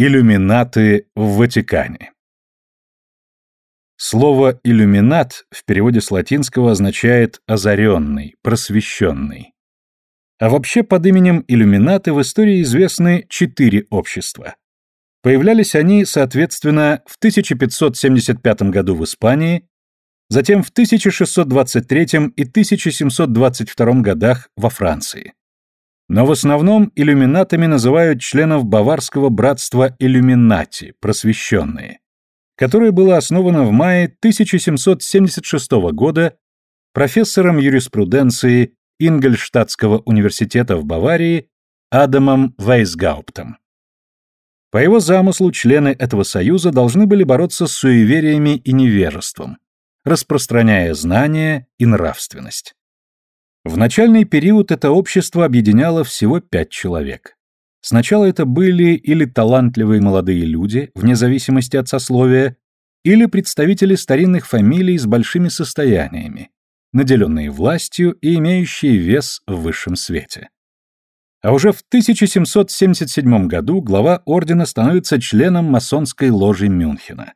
Иллюминаты в Ватикане. Слово «иллюминат» в переводе с латинского означает «озаренный», «просвещенный». А вообще под именем иллюминаты в истории известны четыре общества. Появлялись они, соответственно, в 1575 году в Испании, затем в 1623 и 1722 годах во Франции. Но в основном иллюминатами называют членов баварского братства иллюминати, просвещенные, которое было основано в мае 1776 года профессором юриспруденции Ингольштадтского университета в Баварии Адамом Вейсгауптом. По его замыслу члены этого союза должны были бороться с суевериями и невежеством, распространяя знания и нравственность. В начальный период это общество объединяло всего пять человек. Сначала это были или талантливые молодые люди, вне зависимости от сословия, или представители старинных фамилий с большими состояниями, наделенные властью и имеющие вес в высшем свете. А уже в 1777 году глава ордена становится членом масонской ложи Мюнхена.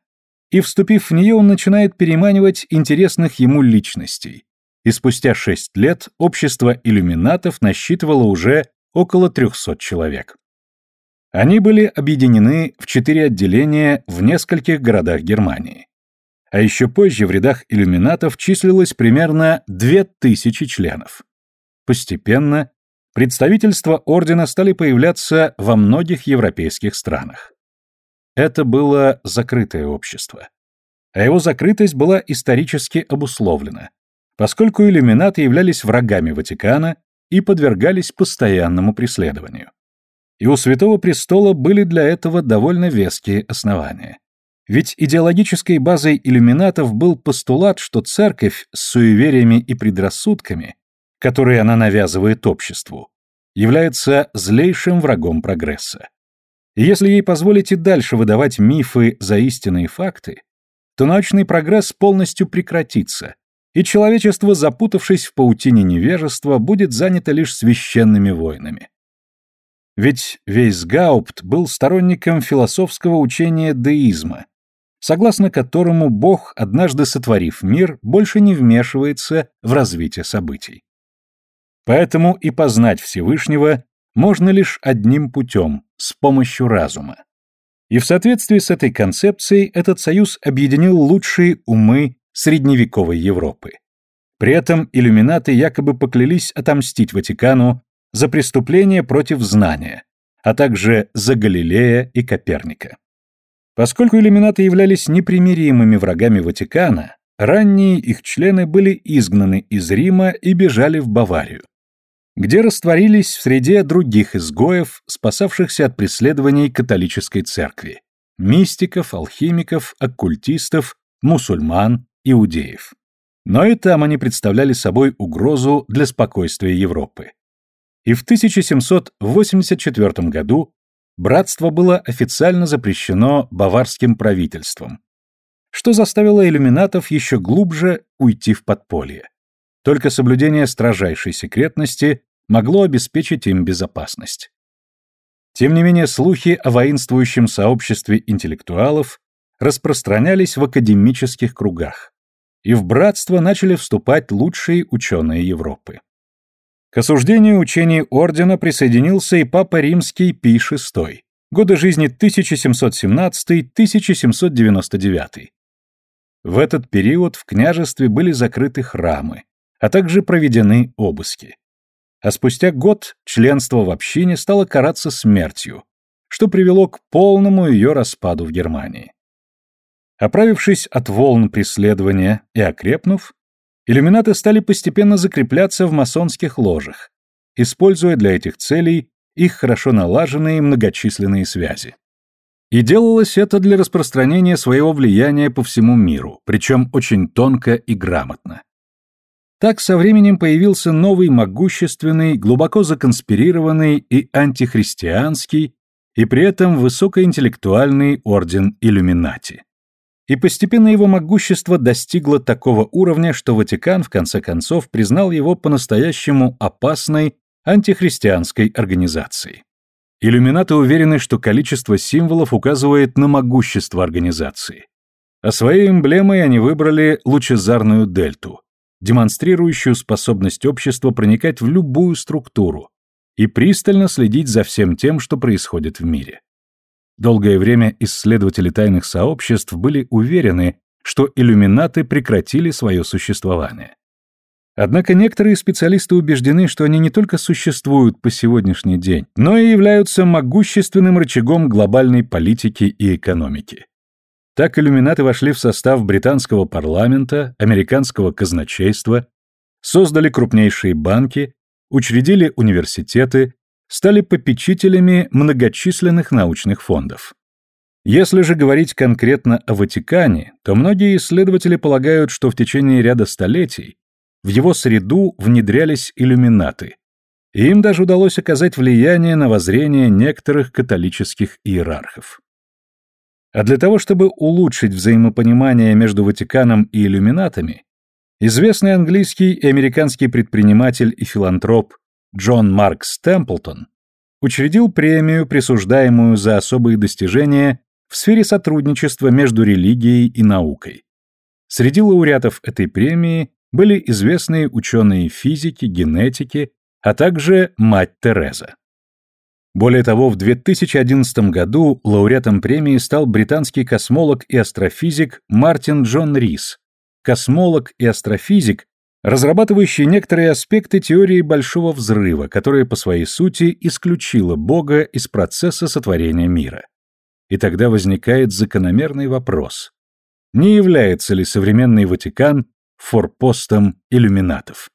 И, вступив в нее, он начинает переманивать интересных ему личностей, и спустя шесть лет общество иллюминатов насчитывало уже около 300 человек. Они были объединены в четыре отделения в нескольких городах Германии. А еще позже в рядах иллюминатов числилось примерно 2000 членов. Постепенно представительства ордена стали появляться во многих европейских странах. Это было закрытое общество. А его закрытость была исторически обусловлена поскольку иллюминаты являлись врагами Ватикана и подвергались постоянному преследованию. И у Святого Престола были для этого довольно веские основания. Ведь идеологической базой иллюминатов был постулат, что церковь с суевериями и предрассудками, которые она навязывает обществу, является злейшим врагом прогресса. И если ей позволить и дальше выдавать мифы за истинные факты, то научный прогресс полностью прекратится, и человечество, запутавшись в паутине невежества, будет занято лишь священными войнами. Ведь Вейсгаупт был сторонником философского учения деизма, согласно которому Бог, однажды сотворив мир, больше не вмешивается в развитие событий. Поэтому и познать Всевышнего можно лишь одним путем, с помощью разума. И в соответствии с этой концепцией этот союз объединил лучшие умы средневековой Европы. При этом иллюминаты якобы поклялись отомстить Ватикану за преступления против знания, а также за Галилея и Коперника. Поскольку иллюминаты являлись непримиримыми врагами Ватикана, ранние их члены были изгнаны из Рима и бежали в Баварию, где растворились в среде других изгоев, спасавшихся от преследований католической церкви, мистиков, алхимиков, оккультистов, мусульман иудеев. Но и там они представляли собой угрозу для спокойствия Европы. И в 1784 году братство было официально запрещено баварским правительством, что заставило иллюминатов еще глубже уйти в подполье. Только соблюдение строжайшей секретности могло обеспечить им безопасность. Тем не менее, слухи о воинствующем сообществе интеллектуалов распространялись в академических кругах и в братство начали вступать лучшие ученые Европы. К осуждению учений ордена присоединился и папа римский Пий VI, годы жизни 1717-1799. В этот период в княжестве были закрыты храмы, а также проведены обыски. А спустя год членство в общине стало караться смертью, что привело к полному ее распаду в Германии. Оправившись от волн преследования и окрепнув, иллюминаты стали постепенно закрепляться в масонских ложах, используя для этих целей их хорошо налаженные многочисленные связи. И делалось это для распространения своего влияния по всему миру, причем очень тонко и грамотно. Так со временем появился новый могущественный, глубоко законспирированный и антихристианский, и при этом высокоинтеллектуальный орден иллюминати и постепенно его могущество достигло такого уровня, что Ватикан в конце концов признал его по-настоящему опасной антихристианской организацией. Иллюминаты уверены, что количество символов указывает на могущество организации. А своей эмблемой они выбрали лучезарную дельту, демонстрирующую способность общества проникать в любую структуру и пристально следить за всем тем, что происходит в мире. Долгое время исследователи тайных сообществ были уверены, что иллюминаты прекратили свое существование. Однако некоторые специалисты убеждены, что они не только существуют по сегодняшний день, но и являются могущественным рычагом глобальной политики и экономики. Так иллюминаты вошли в состав британского парламента, американского казначейства, создали крупнейшие банки, учредили университеты, стали попечителями многочисленных научных фондов. Если же говорить конкретно о Ватикане, то многие исследователи полагают, что в течение ряда столетий в его среду внедрялись иллюминаты, и им даже удалось оказать влияние на воззрение некоторых католических иерархов. А для того, чтобы улучшить взаимопонимание между Ватиканом и иллюминатами, известный английский и американский предприниматель и филантроп Джон Маркс Темплтон учредил премию, присуждаемую за особые достижения в сфере сотрудничества между религией и наукой. Среди лауреатов этой премии были известные ученые физики, генетики, а также мать Тереза. Более того, в 2011 году лауреатом премии стал британский космолог и астрофизик Мартин Джон Рис, космолог и астрофизик, разрабатывающий некоторые аспекты теории Большого Взрыва, которая по своей сути исключила Бога из процесса сотворения мира. И тогда возникает закономерный вопрос. Не является ли современный Ватикан форпостом иллюминатов.